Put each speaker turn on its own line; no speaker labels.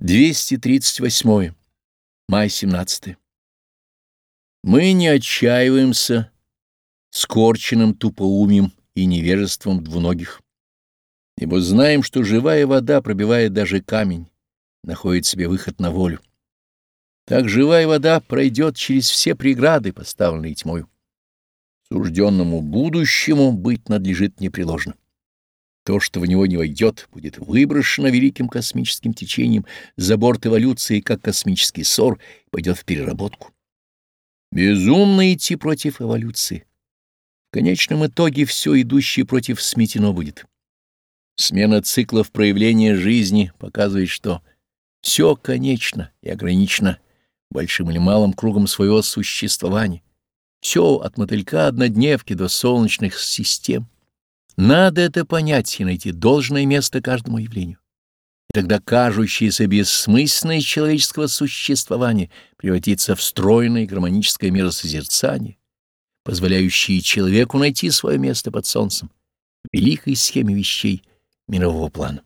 238. Май 17. Мы не отчаиваемся скорченным тупоумием и невежеством двуногих, ибо знаем, что живая вода пробивает даже камень, находит себе выход на волю. Так живая вода пройдет через все преграды, поставленные тьмою. Сужденному будущему быть надлежит непреложно. То, что в него не войдет, будет выброшено великим космическим течением за борт эволюции, как космический ссор, пойдет в переработку. Безумно идти против эволюции. В конечном итоге все идущее против сметено будет. Смена циклов проявления жизни показывает, что все конечно и ограничено большим или малым кругом своего существования. Все от мотылька однодневки до солнечных систем. Надо это понять и найти должное место каждому явлению. И тогда кажущееся бессмысленное человеческого существования превратится в стройное гармоническое миросозерцание, позволяющее человеку найти свое место под солнцем в великой схеме вещей мирового плана.